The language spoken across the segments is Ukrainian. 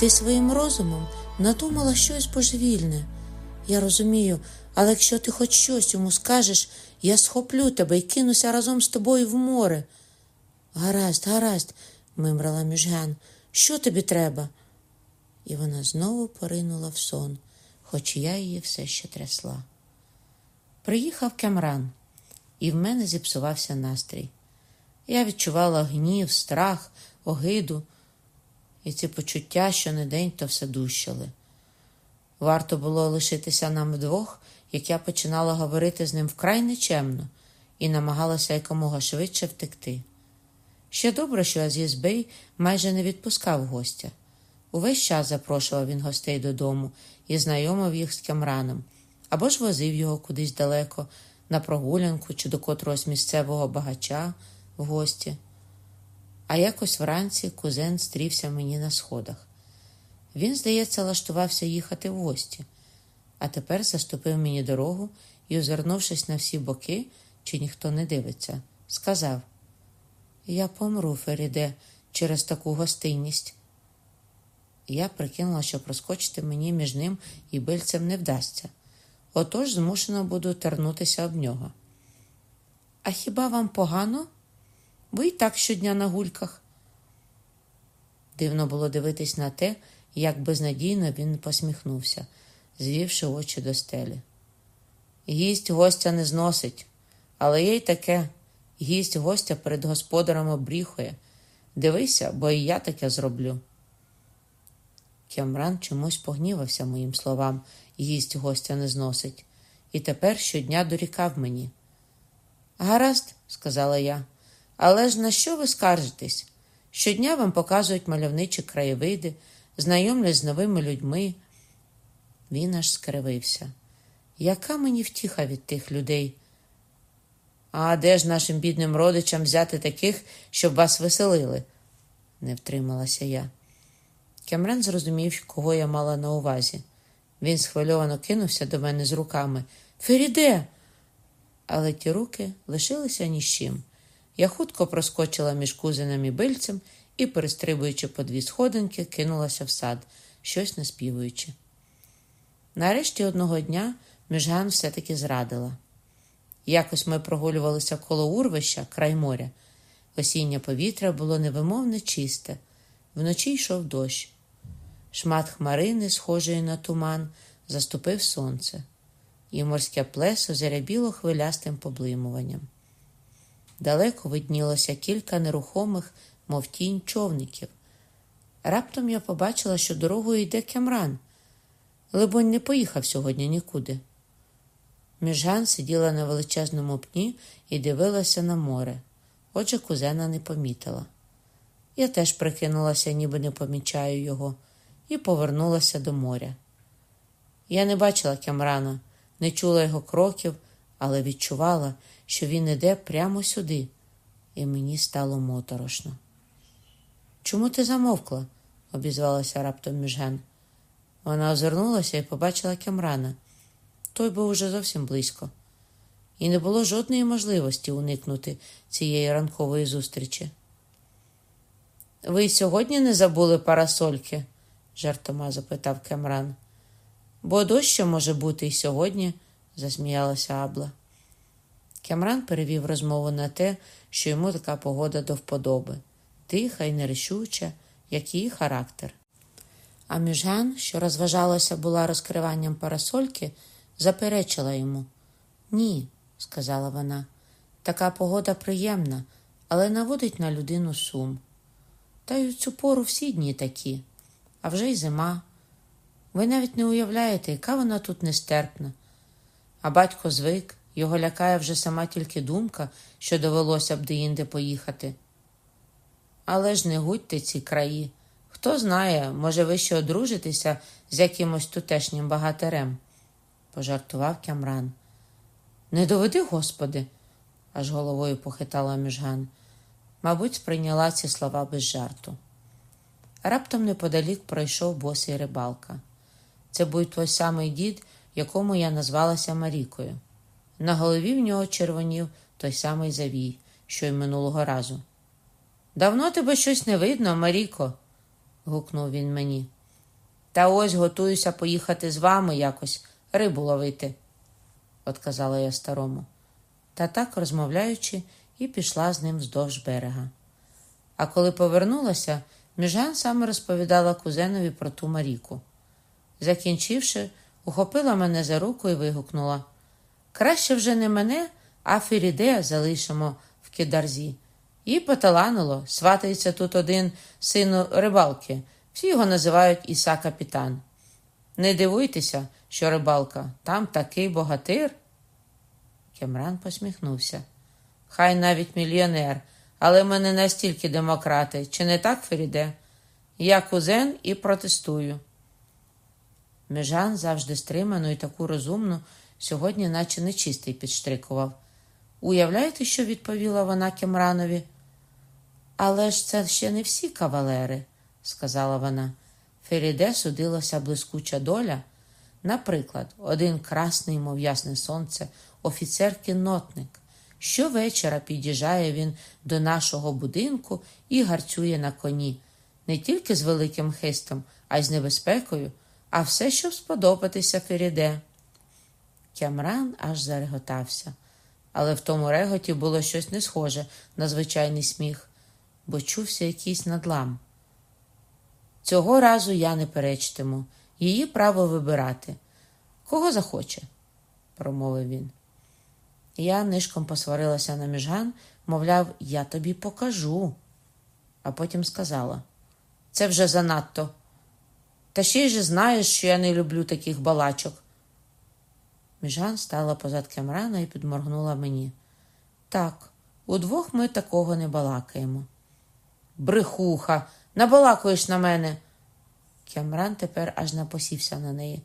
Ти своїм розумом надумала щось божевільне. Я розумію, але якщо ти хоч щось йому скажеш, я схоплю тебе і кинуся разом з тобою в море. Гаразд, гаразд, мимрала міжган. Що тобі треба? І вона знову поринула в сон, хоч я її все ще трясла. Приїхав Кемран, і в мене зіпсувався настрій. Я відчувала гнів, страх, огиду, і ці почуття, що не день, то все дужчали. Варто було лишитися нам вдвох, як я починала говорити з ним вкрай нечемно і намагалася якомога швидше втекти. Ще добре, що Азіз Бей майже не відпускав гостя. Увесь час запрошував він гостей додому і знайомив їх з Кемраном, або ж возив його кудись далеко, на прогулянку чи до котрогось місцевого багача в гості. А якось вранці кузен стрівся мені на сходах. Він, здається, лаштувався їхати в гості, а тепер заступив мені дорогу і, озирнувшись на всі боки, чи ніхто не дивиться, сказав: Я помру, Феріде, через таку гостинність. Я прикинула, що проскочити мені між ним і бильцем не вдасться, отож змушено буду тернутися об нього. А хіба вам погано? Ви і так щодня на гульках. Дивно було дивитись на те, як безнадійно він посміхнувся, звівши очі до стелі. Гість гостя не зносить, але є й таке гість гостя перед господарем обріхує. Дивися, бо і я таке зроблю. Кямран чомусь погнівався моїм словам, гість гостя не зносить, і тепер щодня дорікав мені. Гаразд, сказала я, але ж на що ви скаржитесь? Щодня вам показують мальовничі краєвиди, знайомлять з новими людьми. Він аж скривився. Яка мені втіха від тих людей? А де ж нашим бідним родичам взяти таких, щоб вас веселили? не втрималася я. Кемрен зрозумів, кого я мала на увазі. Він схвильовано кинувся до мене з руками. Феріде! Але ті руки лишилися ні з чим. Я хутко проскочила між кузиним і бильцем і, перестрибуючи по дві сходинки, кинулася в сад, щось наспівуючи. Нарешті одного дня Міжган все-таки зрадила. Якось ми прогулювалися коло урвища, край моря. Осіннє повітря було невимовне чисте, вночі йшов дощ. Шмат хмарини, схожої на туман, заступив сонце, і морське плесо зарябіло хвилястим поблимуванням. Далеко виднілося кілька нерухомих, мов тінь, човників. Раптом я побачила, що дорогою йде кемран. Либонь, не поїхав сьогодні нікуди. Міжган сиділа на величезному пні і дивилася на море, отже, кузена не помітила. Я теж прикинулася, ніби не помічаю його, і повернулася до моря. Я не бачила Кемрана, не чула його кроків, але відчувала, що він іде прямо сюди, і мені стало моторошно. Чому ти замовкла? обізвалася раптом Міжген. Вона озирнулася і побачила Кемрана. Той був уже зовсім близько, і не було жодної можливості уникнути цієї ранкової зустрічі. Ви сьогодні не забули парасольки? жартома запитав Кемран. Бо дощ може бути і сьогодні, засміялася Абла. Кемран перевів розмову на те, що йому така погода до вподоби, тиха і нерішуча, як її характер. А Міжган, що розважалася була розкриванням парасольки, заперечила йому. Ні, сказала вона, така погода приємна, але наводить на людину сум. Та й у цю пору всі дні такі, а вже й зима. Ви навіть не уявляєте, яка вона тут нестерпна. А батько звик, його лякає вже сама тільки думка, що довелося б деінде поїхати. Але ж не гудьте ці краї. Хто знає, може, ви ще одружитеся з якимось тутешнім багатирем, пожартував Кямран. Не доведи, Господи, аж головою похитала міжган. Мабуть, сприйняла ці слова без жарту. Раптом неподалік пройшов босий рибалка. Це був той самий дід, якому я назвалася Марікою. На голові в нього червонів той самий завій, що й минулого разу. Давно тебе щось не видно, Маріко, гукнув він мені. Та ось готуюся поїхати з вами якось рибу ловити, отказала я старому. Та так розмовляючи, і пішла з ним вздовж берега. А коли повернулася, Міжан саме розповідала кузенові про ту Маріку. Закінчивши, ухопила мене за руку і вигукнула Краще вже не мене, а Феріде залишимо в кидарзі. Їй поталанило, сватається тут один сину рибалки. Всі його називають Іса Капітан. Не дивуйтеся, що рибалка, там такий богатир. Кемран посміхнувся. Хай навіть мільйонер, але ми не настільки демократи, чи не так, Феріде? Я кузен і протестую. Межан завжди стриману і таку розумну, сьогодні, наче нечистий, підштрикував. Уявляєте, що відповіла вона Кемранові? Але ж це ще не всі кавалери, сказала вона. Феріде судилася блискуча доля. Наприклад, один красний, мов ясне сонце, офіцер-кіннотник. Щовечора під'їжджає він до нашого будинку і гарцює на коні, не тільки з великим хистом, а й з небезпекою, а все, щоб сподобатися Феріде. Кямран аж зареготався, але в тому реготі було щось не схоже на звичайний сміх, бо чувся якийсь надлам. Цього разу я не перечтиму, її право вибирати. Кого захоче, промовив він. Я нишком посварилася на міжган, мовляв, я тобі покажу. А потім сказала: це вже занадто. Та ще й же знаєш, що я не люблю таких балачок. Міжган стала позад Кемрана і підморгнула мені. Так, удвох ми такого не балакаємо. Брехуха, набалакуєш на мене. Кемран тепер аж напосівся на неї.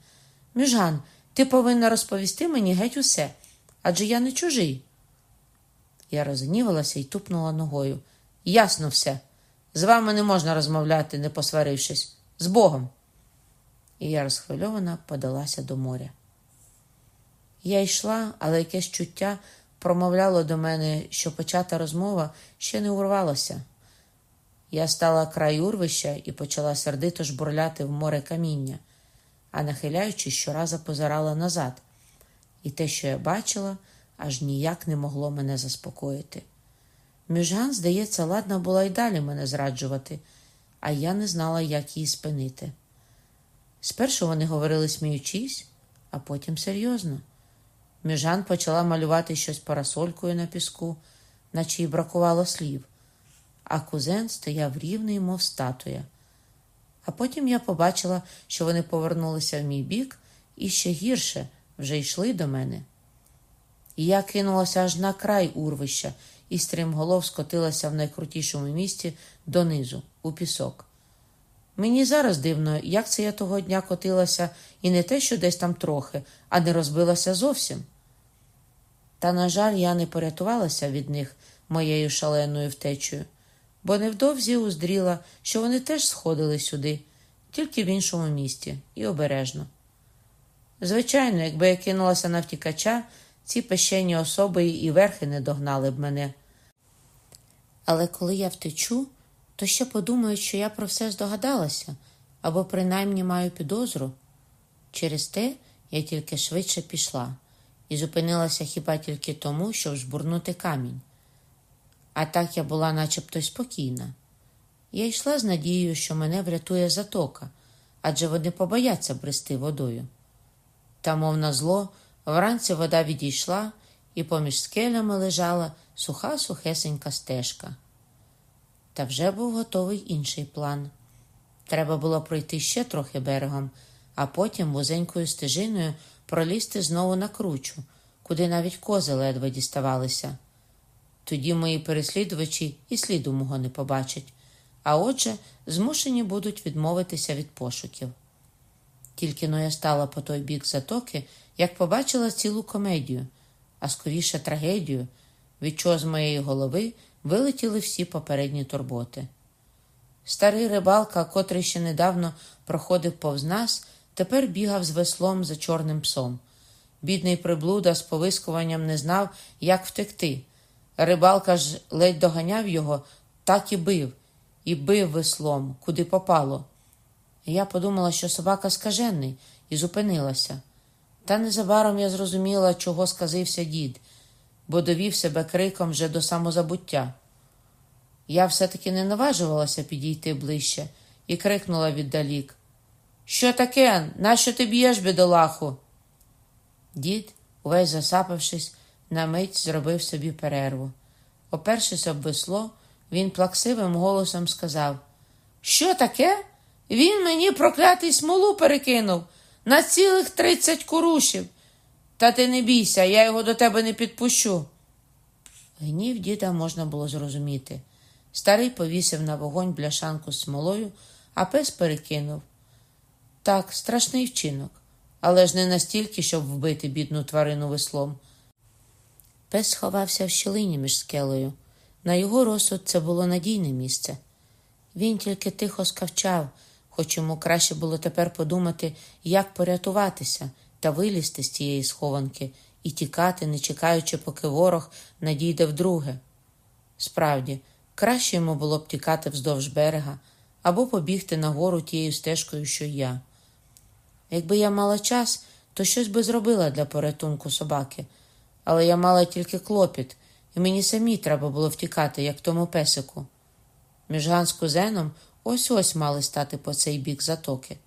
Міжган, ти повинна розповісти мені геть усе адже я не чужий. Я розгнівалася і тупнула ногою. Ясно все. З вами не можна розмовляти, не посварившись. З Богом. І я розхвильована подалася до моря. Я йшла, але якесь чуття промовляло до мене, що почата розмова ще не урвалася. Я стала край урвища і почала сердито жбурляти в море каміння, а нахиляючись, щоразу позирала назад, і те, що я бачила, аж ніяк не могло мене заспокоїти. Міжган, здається, ладна була й далі мене зраджувати, а я не знала, як її спинити. Спершу вони говорили сміючись, а потім серйозно. Міжан почала малювати щось парасолькою на піску, наче й бракувало слів, а кузен стояв рівний, мов статуя. А потім я побачила, що вони повернулися в мій бік і ще гірше вже йшли до мене. І я кинулася аж на край урвища і стрімголов скотилася в найкрутішому місці донизу, у пісок. Мені зараз дивно, як це я того дня котилася і не те, що десь там трохи, а не розбилася зовсім. Та, на жаль, я не порятувалася від них моєю шаленою втечею, бо невдовзі уздріла, що вони теж сходили сюди, тільки в іншому місті, і обережно. Звичайно, якби я кинулася на втікача, ці пещені особи і верхи не догнали б мене. Але коли я втечу, то ще подумають, що я про все здогадалася або принаймні маю підозру. Через те я тільки швидше пішла і зупинилася хіба тільки тому, щоб жбурнути камінь. А так я була начебто спокійна. Я йшла з надією, що мене врятує затока, адже вони побояться брести водою. Та, мов на зло, вранці вода відійшла, і поміж скелями лежала суха сухесенька стежка. Та вже був готовий інший план. Треба було пройти ще трохи берегом, а потім вузенькою стежиною пролізти знову на кручу, куди навіть кози ледве діставалися. Тоді мої переслідувачі і сліду мого не побачать, а отже, змушені будуть відмовитися від пошуків. Тільки но я стала по той бік затоки, як побачила цілу комедію, а скоріше трагедію, від чого з моєї голови вилетіли всі попередні турботи. Старий рибалка, котрий ще недавно проходив повз нас, тепер бігав з веслом за чорним псом. Бідний приблуда з повискуванням не знав, як втекти. Рибалка ж ледь доганяв його, так і бив, і бив веслом, куди попало. Я подумала, що собака скажений, і зупинилася. Та незабаром я зрозуміла, чого сказився дід, бо довів себе криком вже до самозабуття. Я все-таки не наважувалася підійти ближче і крикнула віддалік. Що таке? Нащо ти б'єш, бідолаху? Дід, увесь засапавшись, на мить зробив собі перерву. Опершись об весло, він плаксивим голосом сказав: Що таке? Він мені проклятий смолу перекинув на цілих тридцять курушів. Та ти не бійся, я його до тебе не підпущу. Гнів діда можна було зрозуміти. Старий повісив на вогонь бляшанку з смолою, а пес перекинув. Так, страшний вчинок, але ж не настільки, щоб вбити бідну тварину веслом. Пес сховався в щілині між скелею. На його розсуд це було надійне місце. Він тільки тихо скавчав, хоч йому краще було тепер подумати, як порятуватися та вилізти з цієї схованки і тікати, не чекаючи, поки ворог надійде вдруге. Справді, краще йому було б тікати вздовж берега або побігти нагору тією стежкою, що я. Якби я мала час, то щось би зробила для порятунку собаки, але я мала тільки клопіт, і мені самі треба було втікати, як тому песику. Між Ган з кузеном ось ось мали стати по цей бік затоки.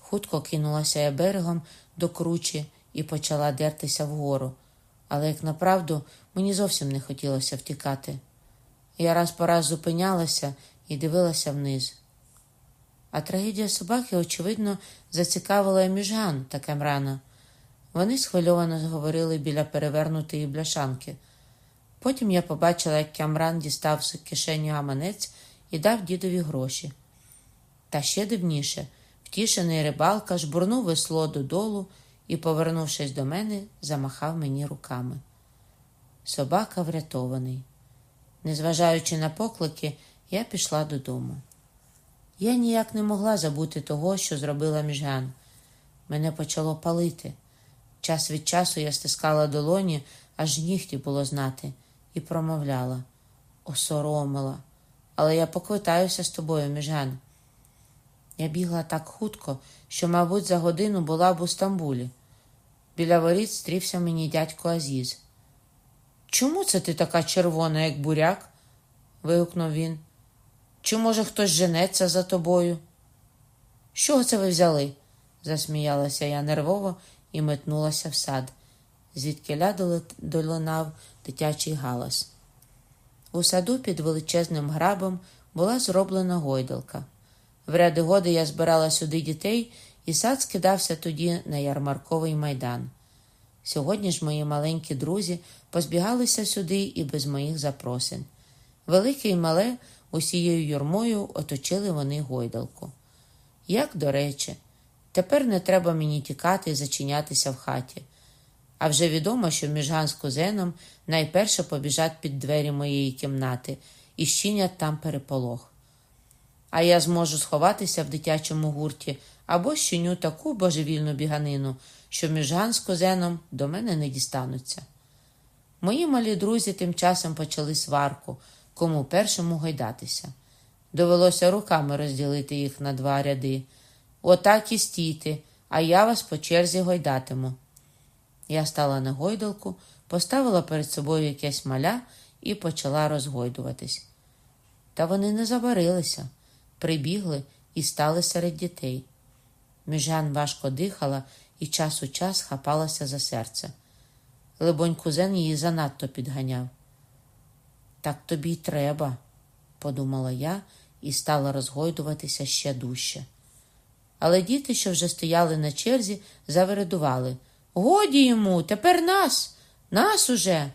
Хутко кинулася я берегом до кручі і почала дертися вгору, але, як направду, мені зовсім не хотілося втікати. Я раз по раз зупинялася і дивилася вниз. А трагедія собаки, очевидно, зацікавила міжган та Кемрана. Вони схвильовано говорили біля перевернутої бляшанки. Потім я побачила, як Кямран дістав з кишені гаманець і дав дідові гроші. Та ще дивніше, втішений рибалка жбурнув весло додолу і, повернувшись до мене, замахав мені руками. Собака врятований. Незважаючи на поклики, я пішла додому. Я ніяк не могла забути того, що зробила міжган. Мене почало палити. Час від часу я стискала долоні, аж нігті було знати, і промовляла осоромила, але я поквитаюся з тобою, міжган. Я бігла так хутко, що, мабуть, за годину була б у Стамбулі. Біля воріт стрівся мені дядько Азіз. Чому це ти така червона, як буряк? вигукнув він. Чи, може, хтось женеться за тобою? Що це ви взяли? засміялася я нервово і метнулася в сад, звідки долинав дитячий галас. У саду під величезним грабом була зроблена гойдалка. В ряди годи я збирала сюди дітей, і сад скидався тоді на ярмарковий майдан. Сьогодні ж мої маленькі друзі позбігалися сюди і без моїх запросин. Велике і мале усією юрмою оточили вони гойдалку. Як до речі, тепер не треба мені тікати і зачинятися в хаті. А вже відомо, що міжган з кузеном найперше побіжать під двері моєї кімнати і щинять там переполох. А я зможу сховатися в дитячому гурті або щиню таку божевільну біганину, що міжган з кузеном до мене не дістануться. Мої малі друзі тим часом почали сварку, кому першому гойдатися. Довелося руками розділити їх на два ряди. Отак і стійте, а я вас по черзі гойдатиму. Я стала на гойдалку, поставила перед собою якесь маля і почала розгойдуватись. Та вони не забарилися, прибігли і стали серед дітей. Міжан важко дихала і час у час хапалася за серце. Либонь, кузен її занадто підганяв. Так тобі й треба, подумала я і стала розгойдуватися ще дужче. Але діти, що вже стояли на черзі, завередували. Годі йому, тепер нас, нас уже.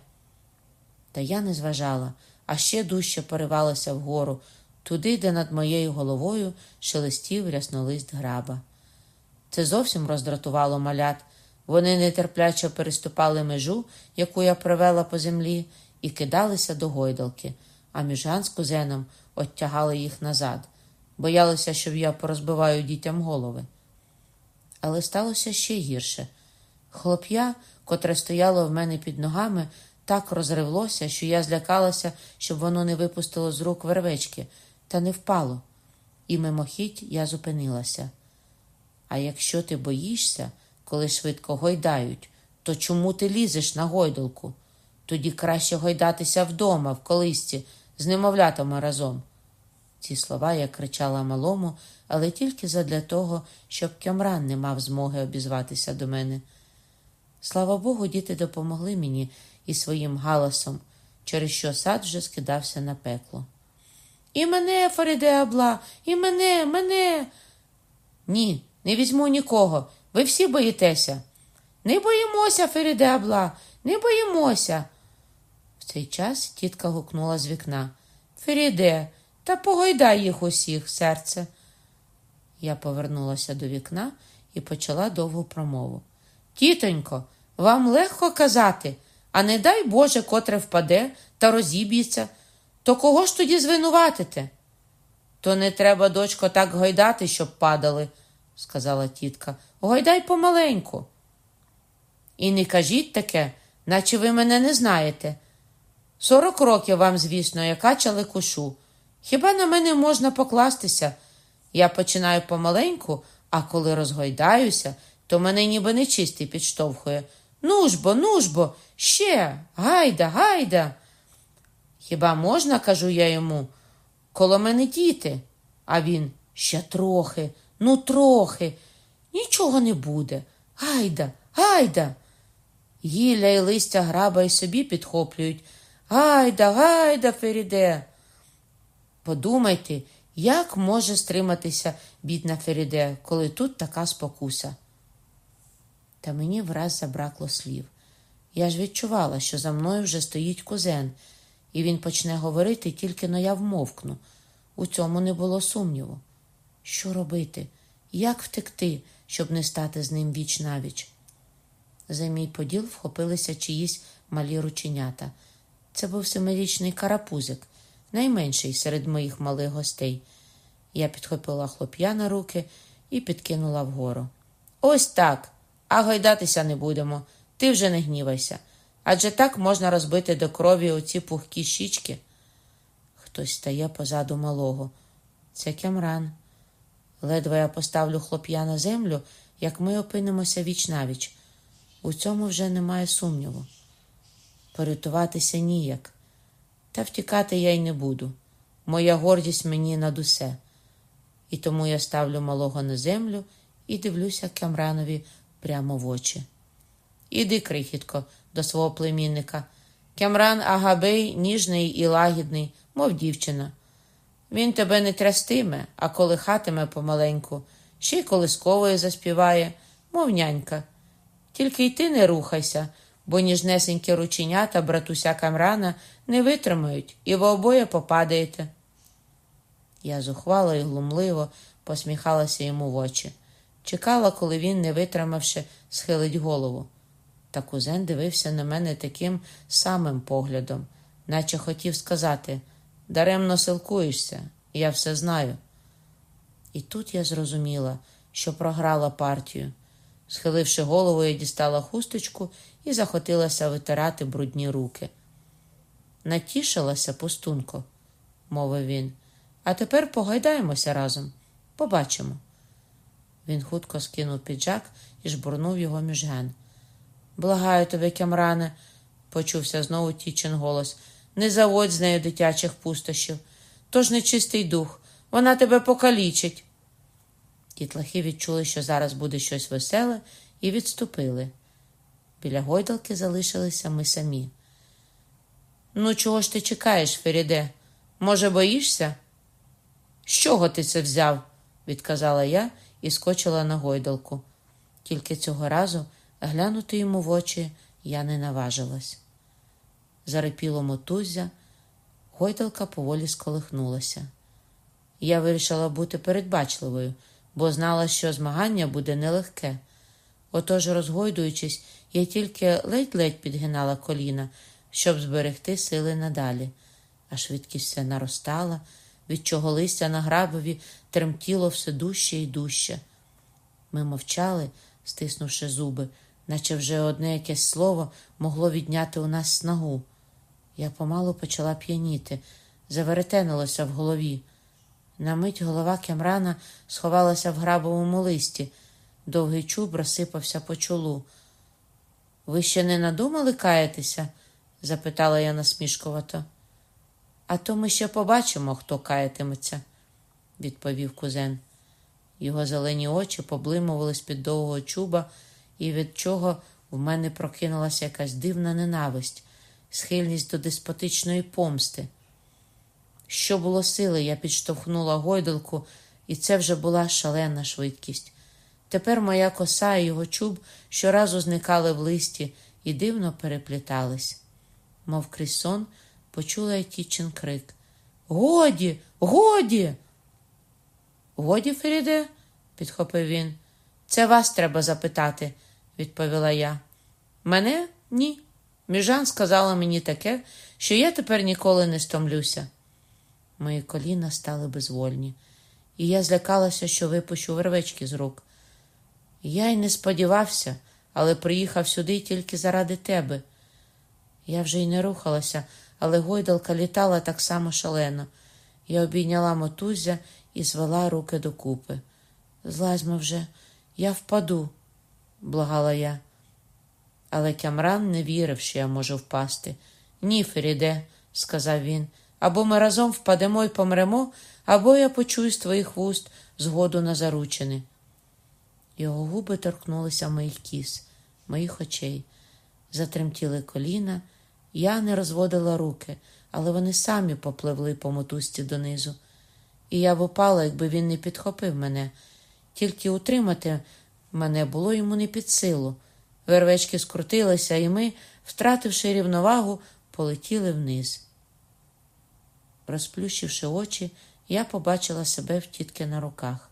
Та я не зважала, а ще дужче поривалася вгору, туди, де над моєю головою шелестів ряснолист граба. Це зовсім роздратувало малят. Вони нетерпляче переступали межу, яку я провела по землі, і кидалися до гойдалки, а міжган з кузеном оттягали їх назад, боялися, що я порозбиваю дітям голови. Але сталося ще гірше. Хлоп'я, котре стояло в мене під ногами, так розривлося, що я злякалася, щоб воно не випустило з рук вервечки, та не впало. і мимохідь я зупинилася. А якщо ти боїшся, коли швидко гойдають, то чому ти лізеш на гойдалку? Тоді краще гойдатися вдома, в колисці, з немовлятами разом. Ці слова я кричала малому, але тільки задля того, щоб Кьомран не мав змоги обізватися до мене. Слава Богу, діти допомогли мені і своїм галасом, через що сад вже скидався на пекло. І мене, Фаріде Абла, і мене, мене. Ні, не візьму нікого. Ви всі боїтеся. Не боїмося, Феріде Абла, не боїмося. В цей час тітка гукнула з вікна. Феріде, та погойдай їх усіх, серце. Я повернулася до вікна і почала довгу промову. Тітонько, вам легко казати, а не дай Боже, котре впаде та розіб'ється, то кого ж тоді звинуватите? То не треба, дочко, так гойдати, щоб падали, сказала тітка. Гойдай помаленьку. І не кажіть таке, наче ви мене не знаєте. Сорок років вам, звісно, я качали кушу. Хіба на мене можна покластися? Я починаю помаленьку, а коли розгойдаюся, то мене ніби нечистий підштовхує. Ну ж бо, ну ж бо, ще, гайда, гайда. Хіба можна, кажу я йому, коло мене діти? А він ще трохи, ну трохи. Нічого не буде. Гайда, гайда. Гілля і листя граба й собі підхоплюють. Гайда, гайда, Феріде. Подумайте, як може стриматися бідна Феріде, коли тут така спокуса. Та мені враз забракло слів. Я ж відчувала, що за мною вже стоїть кузен, і він почне говорити, тільки но я вмовкну. У цьому не було сумніву. Що робити? Як втекти, щоб не стати з ним віч навіч? За мій поділ вхопилися чиїсь малі рученята. Це був семирічний карапузик, найменший серед моїх малих гостей. Я підхопила хлоп'я на руки і підкинула вгору. Ось так, а гойдатися не будемо. Ти вже не гнівайся. Адже так можна розбити до крові оці пухкі щічки. Хтось стає позаду малого. Це Кямран. Ледве я поставлю хлоп'я на землю, як ми опинимося віч навіч. У цьому вже немає сумніву. Порятуватися ніяк. Та втікати я й не буду. Моя гордість мені над усе. І тому я ставлю малого на землю і дивлюся Кямранові прямо в очі. Іди, крихітко, до свого племінника. Кямран Агабей ніжний і лагідний, мов дівчина. Він тебе не трястиме, а колихатиме помаленьку, ще й колисковою заспіває, мов нянька. Тільки й ти не рухайся, бо ніжнесенькі рученята братуся Камрана не витримають, і ви обоє попадаєте. Я зухвало і глумливо посміхалася йому в очі, чекала, коли він, не витримавши, схилить голову. Та кузен дивився на мене таким самим поглядом, наче хотів сказати даремно силкуєшся, я все знаю. І тут я зрозуміла, що програла партію. Схиливши голову, я дістала хусточку і захотілася витирати брудні руки. Натішилася пустунко, мовив він, а тепер погайдаємося разом. Побачимо. Він хутко скинув піджак і жбурнув його між ген. Благаю тебе, Кямране, почувся знову тічин голос. Не заводь з нею дитячих пустощів. Тож нечистий дух, вона тебе покалічить. Дітлахи відчули, що зараз буде щось веселе, і відступили. Біля гойдалки залишилися ми самі. Ну, чого ж ти чекаєш, Феріде? Може, боїшся? З чого ти це взяв? відказала я і скочила на гойдалку. Тільки цього разу глянути йому в очі я не наважилась. Зарипіло мотуззя, гойдалка поволі сколихнулася. Я вирішила бути передбачливою, бо знала, що змагання буде нелегке. Отож, розгойдуючись, я тільки ледь-ледь підгинала коліна, щоб зберегти сили надалі, а швидкість все наростала, від чого листя на грабові тремтіло все дужче і дужче. Ми мовчали, стиснувши зуби, наче вже одне якесь слово могло відняти у нас снагу. Я помалу почала п'яніти, заверетенилося в голові. На мить голова Кемрана сховалася в грабовому листі, довгий чуб розсипався по чолу. Ви ще не надумали каятися? запитала я насмішкувато. А то ми ще побачимо, хто каятиметься, відповів кузен. Його зелені очі поблимували з-під довгого чуба, і від чого в мене прокинулася якась дивна ненависть, схильність до деспотичної помсти. Що було сили, я підштовхнула гойдалку, і це вже була шалена швидкість. Тепер моя коса і його чуб щоразу зникали в листі і дивно переплітались. Мов крізь сон, почула я тічин крик. Годі, годі. Годі, Феріде, підхопив він. Це вас треба запитати, відповіла я. Мене ні. Міжан сказала мені таке, що я тепер ніколи не стомлюся. Мої коліна стали безвольні, і я злякалася, що випущу вервечки з рук. Я й не сподівався, але приїхав сюди тільки заради тебе. Я вже й не рухалася, але гойдалка літала так само шалено. Я обійняла мотузя і звела руки докупи. Злазьмо вже, я впаду, благала я. Але Кямран не вірив, що я можу впасти. Ні, Феріде, сказав він, або ми разом впадемо і помремо, або я почую з твоїх вуст згоду на заручини. Його губи торкнулися моїх кіс, моїх очей. Затремтіли коліна, я не розводила руки, але вони самі попливли по мотузці донизу. І я б упала, якби він не підхопив мене. Тільки утримати мене було йому не під силу. Вервечки скрутилися, і ми, втративши рівновагу, полетіли вниз. Розплющивши очі, я побачила себе в тітки на руках.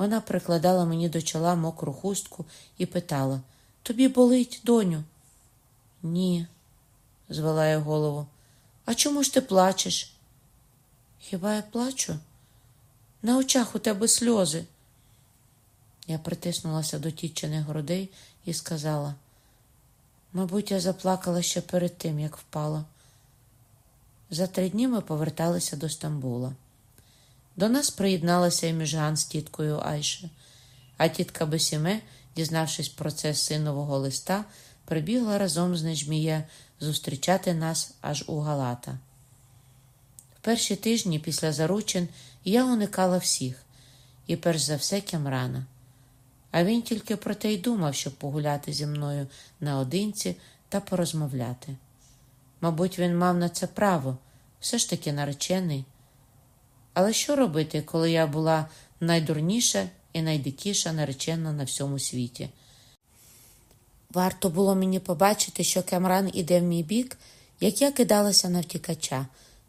Вона прикладала мені до чола мокру хустку і питала Тобі болить, доню? Ні, звела я голову. А чому ж ти плачеш? Хіба я плачу? На очах у тебе сльози. Я притиснулася до тітчиних грудей і сказала, мабуть, я заплакала ще перед тим, як впала. За три дні ми поверталися до Стамбула. До нас приєдналася і Міжган з тіткою Айше, а тітка Бесіме, дізнавшись про це синового листа, прибігла разом з Неджміє зустрічати нас аж у Галата. В перші тижні після заручин я уникала всіх, і перш за все Кямрана. А він тільки про те й думав, щоб погуляти зі мною наодинці та порозмовляти. Мабуть, він мав на це право, все ж таки наречений. Але що робити, коли я була найдурніша і найдикіша наречена на всьому світі? Варто було мені побачити, що Кемран іде в мій бік, як я кидалася на втікача,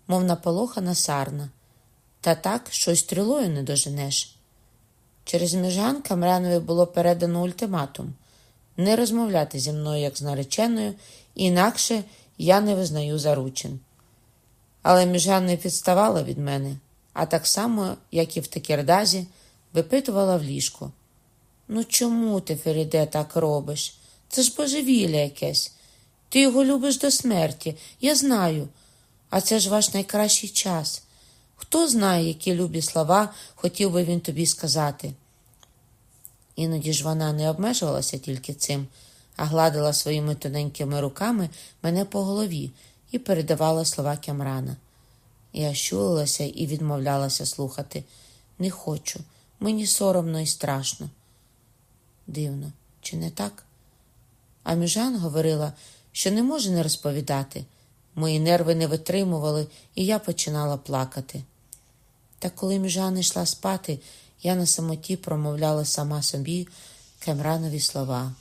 мов наполохана сарна. Та так, що й стрілою не доженеш. Через міжан Камранові було передано ультиматум не розмовляти зі мною як з нареченою, інакше я не визнаю заручин. Але міжан не підставала від мене, а так само, як і в Текердазі, випитувала в ліжку. Ну чому ти, Феріде, так робиш? Це ж божевілля якесь. Ти його любиш до смерті, я знаю. А це ж ваш найкращий час. Хто знає, які любі слова хотів би він тобі сказати. Іноді ж вона не обмежувалася тільки цим, а гладила своїми тоненькими руками мене по голові і передавала слова Кямрана. Я щулилася і відмовлялася слухати. Не хочу, мені соромно і страшно. Дивно, чи не так? А Міжан говорила, що не може не розповідати. Мої нерви не витримували, і я починала плакати. Та коли Міжан йшла спати, я на самоті промовляла сама собі Кемранові слова.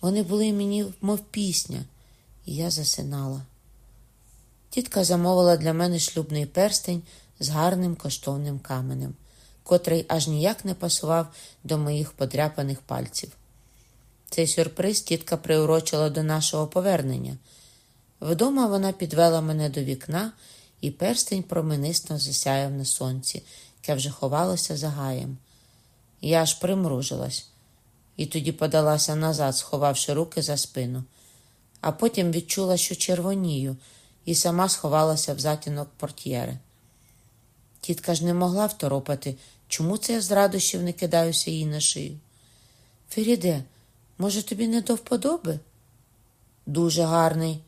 Вони були мені, мов пісня, і я засинала. Тітка замовила для мене шлюбний перстень з гарним коштовним каменем, котрий аж ніяк не пасував до моїх подряпаних пальців. Цей сюрприз тітка приурочила до нашого повернення. Вдома вона підвела мене до вікна, і перстень променисно засяяв на сонці, яке вже ховалося за гаєм. Я аж примружилась і тоді подалася назад, сховавши руки за спину, а потім відчула, що червонію, і сама сховалася в затінок портьєри. Тітка ж не могла второпати, чому це я з радощів не кидаюся їй на шию. Феріде, може, тобі не до вподоби? Дуже гарний,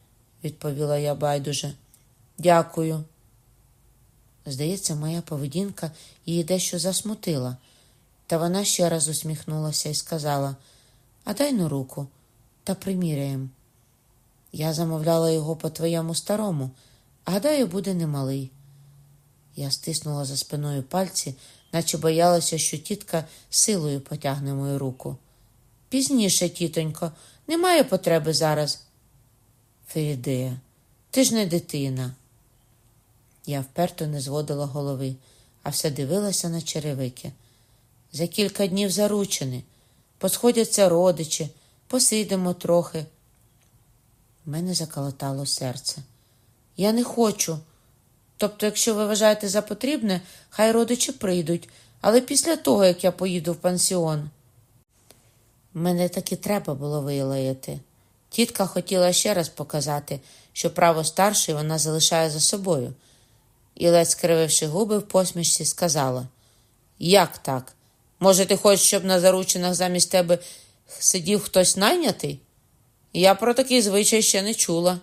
відповіла я байдуже. Дякую. Здається, моя поведінка її дещо засмутила, та вона ще раз усміхнулася і сказала А дай ну руку та приміряєм. Я замовляла його по твоєму старому, гадаю, буде немалий. Я стиснула за спиною пальці, наче боялася, що тітка силою потягне мою руку. Пізніше, тітонько, немає потреби зараз. Ферідея, ти ж не дитина. Я вперто не зводила голови, а все дивилася на черевики. За кілька днів заручені, посходяться родичі, посидимо трохи. Мене заколотало серце. Я не хочу. Тобто, якщо ви вважаєте за потрібне, хай родичі прийдуть, але після того, як я поїду в пансіон. Мене таки треба було вилаяти. Тітка хотіла ще раз показати, що право старшої вона залишає за собою, і, ледь скрививши губи в посмішці, сказала: Як так? Може, ти хочеш, щоб на заручинах замість тебе сидів хтось найнятий? Я про такий звичай ще не чула.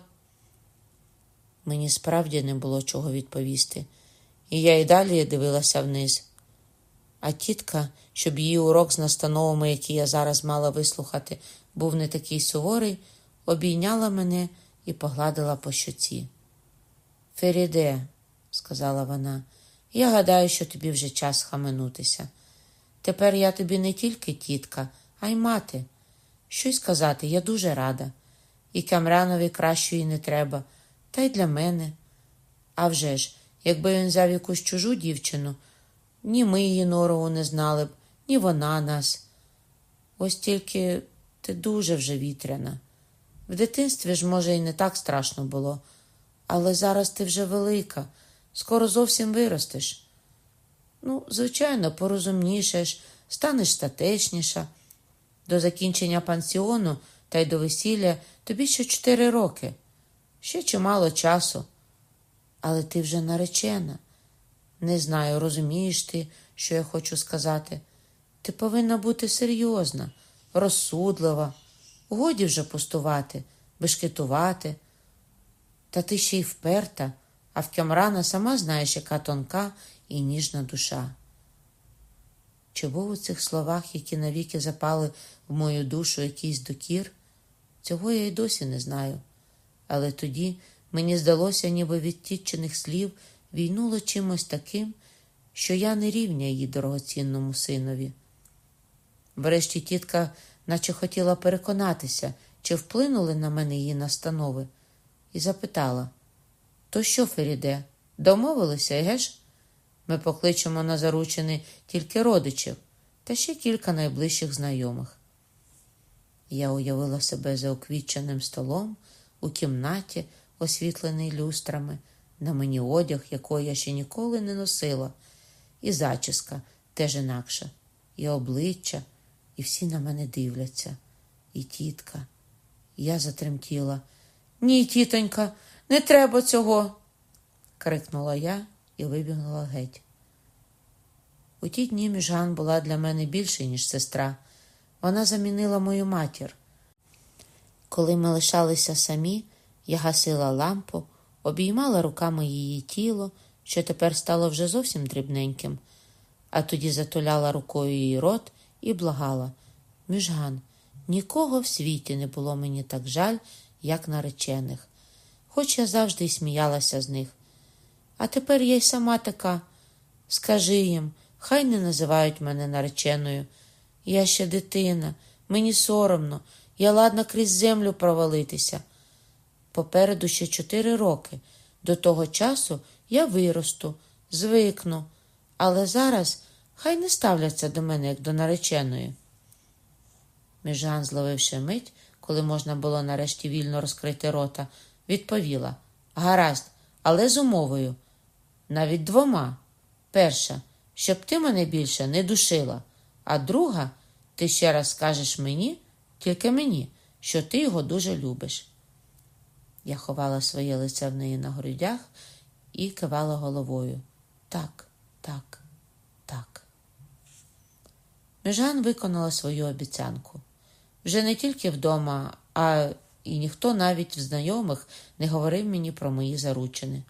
Мені справді не було чого відповісти, і я й далі дивилася вниз. А тітка, щоб її урок з настановами, які я зараз мала вислухати, був не такий суворий, обійняла мене і погладила по щоці. Феріде, сказала вона, я гадаю, що тобі вже час хаменутися. Тепер я тобі не тільки тітка, а й мати. Щось сказати, я дуже рада. І Камранові кращої не треба, та й для мене. А вже ж, якби він взяв якусь чужу дівчину, ні ми її норову не знали б, ні вона нас. Ось тільки ти дуже вже вітряна. В дитинстві ж, може, і не так страшно було, але зараз ти вже велика, скоро зовсім виростеш. Ну, звичайно, порозумнішаєш, станеш статечніша. До закінчення пансіону та й до весілля тобі ще чотири роки, ще чимало часу. Але ти вже наречена. Не знаю, розумієш ти, що я хочу сказати. Ти повинна бути серйозна, розсудлива, годі вже пустувати, бешкетувати. Та ти ще й вперта, а в Кемрана сама знаєш, яка тонка і ніжна душа. Чи був у цих словах, які навіки запали в мою душу якийсь докір? Цього я й досі не знаю. Але тоді мені здалося, ніби від тітчених слів війнуло чимось таким, що я не рівня її дорогоцінному синові. Врешті тітка, наче хотіла переконатися, чи вплинули на мене її настанови, і запитала: То що, Феріде, домовилися, геш? Ми покличемо на заручини тільки родичів та ще кілька найближчих знайомих. Я уявила себе за оквітченим столом у кімнаті, освітлений люстрами, на мені одяг, якого я ще ніколи не носила, і зачіска теж інакша, і обличчя, і всі на мене дивляться, і тітка. Я затремтіла. Ні, тітонька, не треба цього. крикнула я і вибігнула геть. У ті дні міжган була для мене більше, ніж сестра. Вона замінила мою матір. Коли ми лишалися самі, я гасила лампу, обіймала руками її тіло, що тепер стало вже зовсім дрібненьким, а тоді затуляла рукою її рот і благала Міжган, нікого в світі не було мені так жаль, як наречених, хоч я завжди й сміялася з них. А тепер я й сама така. Скажи їм, хай не називають мене нареченою. Я ще дитина, мені соромно, я ладна крізь землю провалитися. Попереду ще чотири роки. До того часу я виросту, звикну, але зараз хай не ставляться до мене, як до нареченої. Міжан, зловивши мить, коли можна було нарешті вільно розкрити рота, відповіла Гаразд, але з умовою. Навіть двома. Перша, щоб ти мене більше не душила, а друга, ти ще раз скажеш мені, тільки мені, що ти його дуже любиш. Я ховала своє лице в неї на грудях і кивала головою. Так, Так, так. Межан виконала свою обіцянку. Вже не тільки вдома, а і ніхто навіть в знайомих не говорив мені про мої заручини.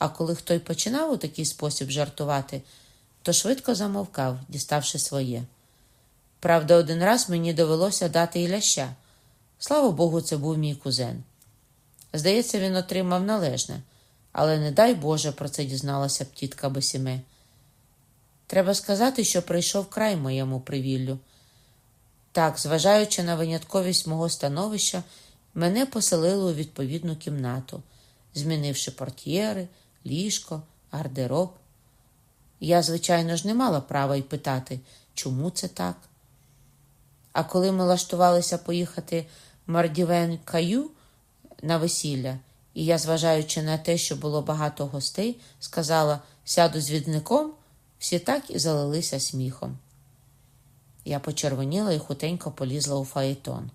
А коли хто й починав у такий спосіб жартувати, то швидко замовкав, діставши своє. Правда, один раз мені довелося дати і ляща. Слава Богу, це був мій кузен. Здається, він отримав належне, але не дай Боже про це дізналася б тітка Бесіме. Треба сказати, що прийшов край моєму привіллю. Так, зважаючи на винятковість мого становища, мене поселили у відповідну кімнату, змінивши портьєри, ліжко, гардероб. Я, звичайно ж, не мала права й питати, чому це так. А коли ми лаштувалися поїхати в Мардівен Каю на весілля, і я, зважаючи на те, що було багато гостей, сказала сяду з відником, всі так і залилися сміхом. Я почервоніла і хутенько полізла у фаєтон.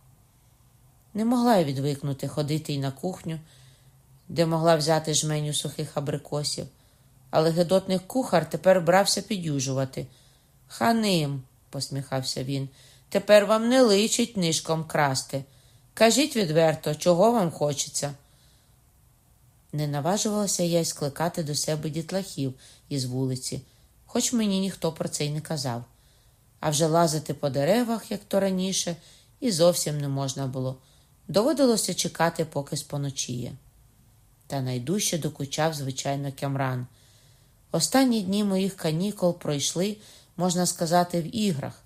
Не могла я відвикнути ходити й на кухню, де могла взяти жменю сухих абрикосів, але гидотний кухар тепер брався підюжувати. Ханим, посміхався він, тепер вам не личить нишком красти. Кажіть відверто, чого вам хочеться. Не наважувалася я й скликати до себе дітлахів із вулиці, хоч мені ніхто про це й не казав. А вже лазити по деревах, як то раніше, і зовсім не можна було. Доводилося чекати, поки споночіє. Та найдужче докучав, звичайно, кямран. Останні дні моїх канікул пройшли, можна сказати, в іграх,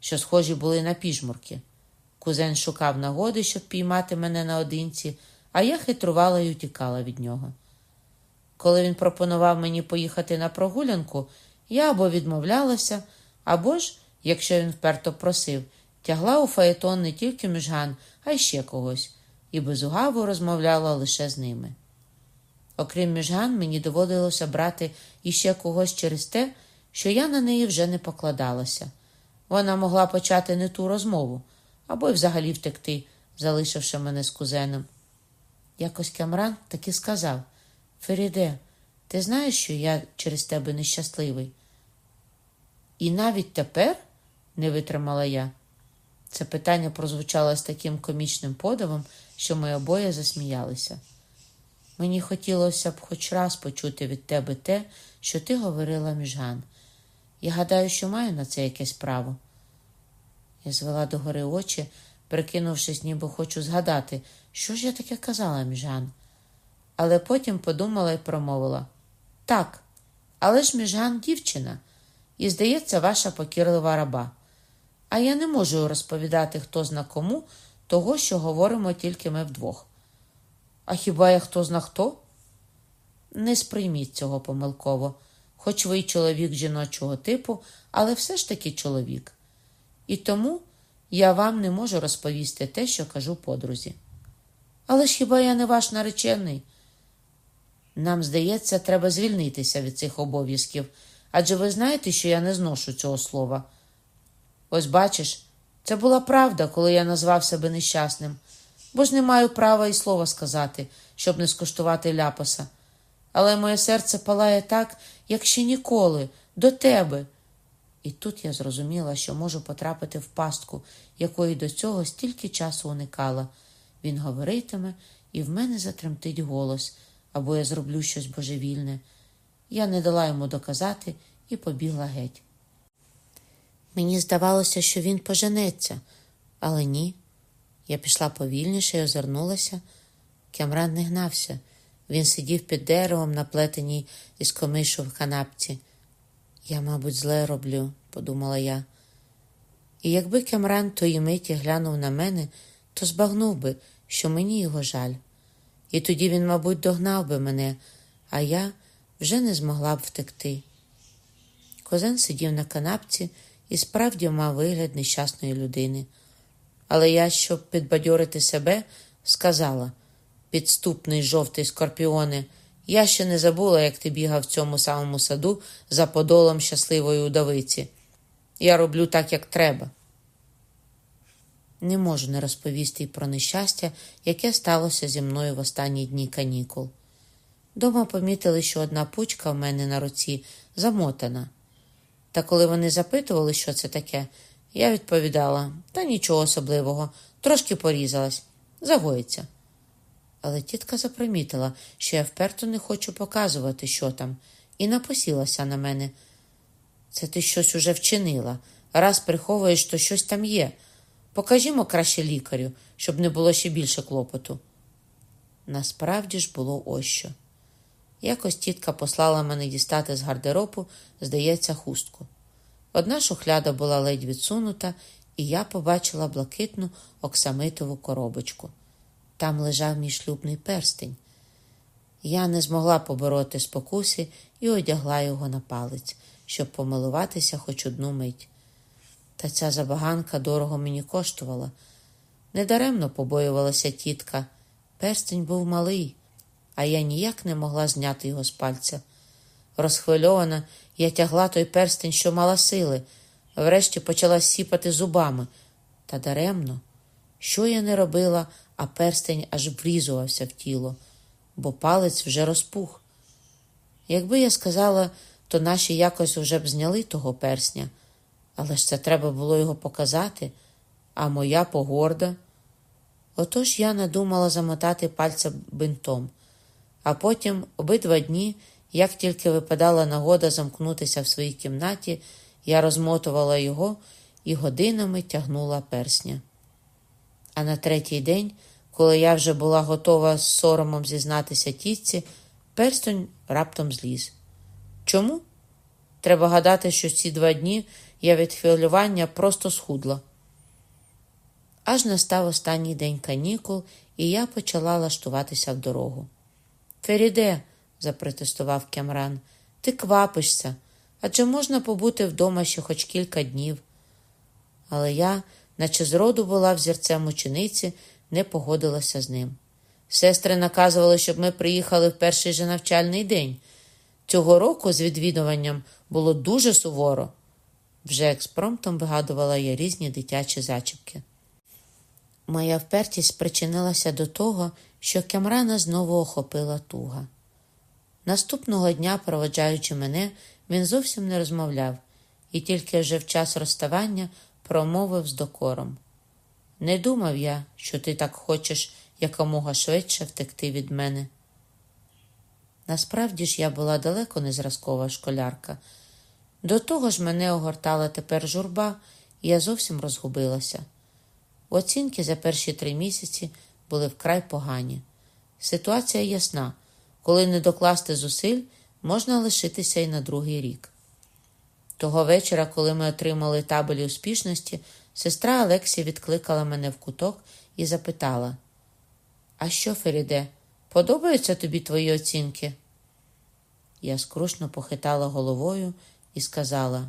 що схожі були на піжмурки. Кузен шукав нагоди, щоб піймати мене наодинці, а я хитрувала й утікала від нього. Коли він пропонував мені поїхати на прогулянку, я або відмовлялася, або ж, якщо він вперто просив, тягла у фаєтон не тільки міжган, а й ще когось, і безугаво розмовляла лише з ними. Окрім міжган, мені доводилося брати іще когось через те, що я на неї вже не покладалася. Вона могла почати не ту розмову або й взагалі втекти, залишивши мене з кузеном. Якось Камран таки сказав Феріде, ти знаєш, що я через тебе нещасливий? І навіть тепер, не витримала я. Це питання прозвучало з таким комічним подивом, що ми обоє засміялися. Мені хотілося б хоч раз почути від тебе те, що ти говорила міжган. Я гадаю, що маю на це якесь право. Я звела догори очі, прикинувшись, ніби хочу згадати, що ж я таке казала міжган. Але потім подумала і промовила так, але ж міжган дівчина, і, здається, ваша покірлива раба. А я не можу розповідати, хто зна кому, того, що говоримо тільки ми вдвох. А хіба я хто зна хто? Не сприйміть цього помилково, хоч ви й чоловік жіночого типу, але все ж таки чоловік. І тому я вам не можу розповісти те, що кажу подрузі. Але ж хіба я не ваш наречений? Нам здається, треба звільнитися від цих обов'язків, адже ви знаєте, що я не зношу цього слова. Ось бачиш, це була правда, коли я назвав себе нещасним, бо ж не маю права і слова сказати, щоб не скуштувати ляпоса. Але моє серце палає так, як ще ніколи, до тебе. І тут я зрозуміла, що можу потрапити в пастку, якої до цього стільки часу уникала. Він говоритиме, і в мене затремтить голос, або я зроблю щось божевільне. Я не дала йому доказати і побігла геть. Мені здавалося, що він поженеться, але ні. Я пішла повільніше і озирнулася. Кямран не гнався. Він сидів під деревом, на плетеній із комишу в канапці. Я, мабуть, зле роблю, подумала я. І якби Кемран тої миті глянув на мене, то збагнув би, що мені його жаль. І тоді він, мабуть, догнав би мене, а я вже не змогла б втекти. Козен сидів на канапці і справді мав вигляд нещасної людини. Але я, щоб підбадьорити себе, сказала підступний жовтий скорпіоне, я ще не забула, як ти бігав в цьому самому саду за подолом щасливої удовиці. Я роблю так, як треба. Не можу не розповісти й про нещастя, яке сталося зі мною в останні дні канікул. Дома помітили, що одна пучка в мене на руці замотана. Та коли вони запитували, що це таке, я відповідала та нічого особливого, трошки порізалась, загоїться. Але тітка запримітила, що я вперто не хочу показувати, що там, і напосілася на мене. Це ти щось уже вчинила. Раз приховуєш, то щось там є. Покажімо краще лікарю, щоб не було ще більше клопоту. Насправді ж було ось що. Якось тітка послала мене дістати з гардеробу, здається, хустку. Одна шухляда була ледь відсунута, і я побачила блакитну оксамитову коробочку. Там лежав мій шлюбний перстень. Я не змогла побороти спокуси і одягла його на палець, щоб помилуватися хоч одну мить. Та ця забаганка дорого мені коштувала. Недаремно побоювалася тітка. Перстень був малий, а я ніяк не могла зняти його з пальця. Розхвильована, я тягла той перстень, що мала сили, врешті почала сіпати зубами. Та даремно, що я не робила, а перстень аж врізувався в тіло, бо палець вже розпух. Якби я сказала, то наші якось вже б зняли того персня, але ж це треба було його показати, а моя погорда. Отож я надумала замотати пальця бинтом, а потім обидва дні, як тільки випадала нагода замкнутися в своїй кімнаті, я розмотувала його і годинами тягнула персня. А на третій день, коли я вже була готова з соромом зізнатися тітці, перстень раптом зліз. Чому? Треба гадати, що ці два дні я від хвилювання просто схудла. Аж настав останній день канікул, і я почала лаштуватися в дорогу. Феріде, запротестував Кямран, ти квапишся, адже можна побути вдома ще хоч кілька днів. Але я, наче зроду була взірцем учениці, не погодилася з ним. Сестри наказували, щоб ми приїхали в перший же навчальний день. Цього року з відвідуванням було дуже суворо. Вже експромтом вигадувала я різні дитячі зачіпки. Моя впертість спричинилася до того, що Кемрана знову охопила туга. Наступного дня, проводжаючи мене, він зовсім не розмовляв і тільки вже в час розставання промовив з докором. Не думав я, що ти так хочеш якомога швидше втекти від мене. Насправді ж я була далеко не зразкова школярка. До того ж мене огортала тепер журба, і я зовсім розгубилася. Оцінки за перші три місяці були вкрай погані. Ситуація ясна коли не докласти зусиль, можна лишитися і на другий рік. Того вечора, коли ми отримали табелі успішності, сестра Алексія відкликала мене в куток і запитала: А що, Феріде, подобаються тобі твої оцінки? Я скрушно похитала головою і сказала: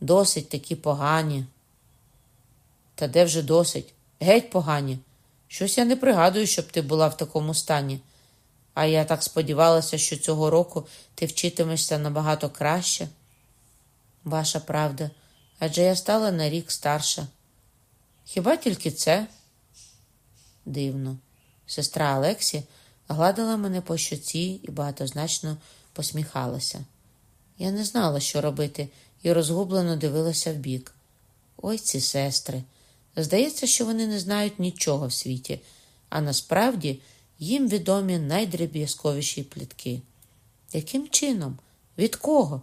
Досить такі погані. Та де вже досить? Геть погані. Щось я не пригадую, щоб ти була в такому стані. А я так сподівалася, що цього року ти вчитимешся набагато краще. Ваша правда, адже я стала на рік старша. Хіба тільки це? Дивно. Сестра Алексі гладила мене по щоці і багатозначно посміхалася. Я не знала, що робити, і розгублено дивилася вбік. Ой ці сестри. Здається, що вони не знають нічого в світі, а насправді їм відомі найдріб'язковіші плітки. Яким чином? Від кого?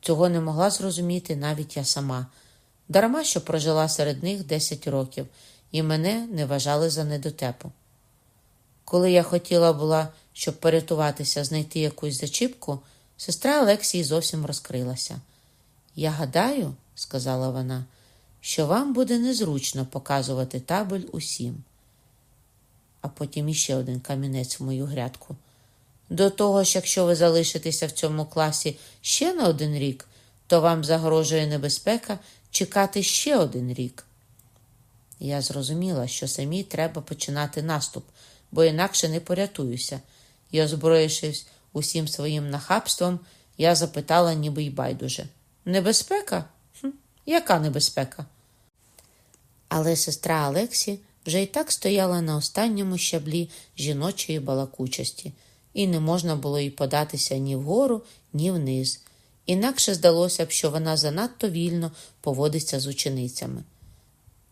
Цього не могла зрозуміти навіть я сама, дарма що прожила серед них 10 років, і мене не вважали за недотепу. Коли я хотіла була, щоб порятуватися, знайти якусь зачіпку, сестра Олексії зовсім розкрилася. Я гадаю, сказала вона, що вам буде незручно показувати табель усім. А потім іще один камінець в мою грядку. До того ж, якщо ви залишитеся в цьому класі ще на один рік, то вам загрожує небезпека чекати ще один рік. Я зрозуміла, що самі треба починати наступ, бо інакше не порятуюся, і, озброївшись усім своїм нахабством, я запитала, ніби й байдуже. Небезпека? Хм, Яка небезпека? Але сестра Алексі вже й так стояла на останньому щаблі жіночої балакучості і не можна було їй податися ні вгору, ні вниз. Інакше здалося б, що вона занадто вільно поводиться з ученицями.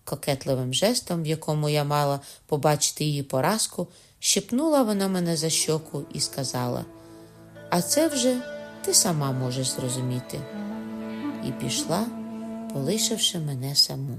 Кокетливим жестом, в якому я мала побачити її поразку, щепнула вона мене за щоку і сказала: А це вже ти сама можеш зрозуміти. І пішла, полишивши мене саму.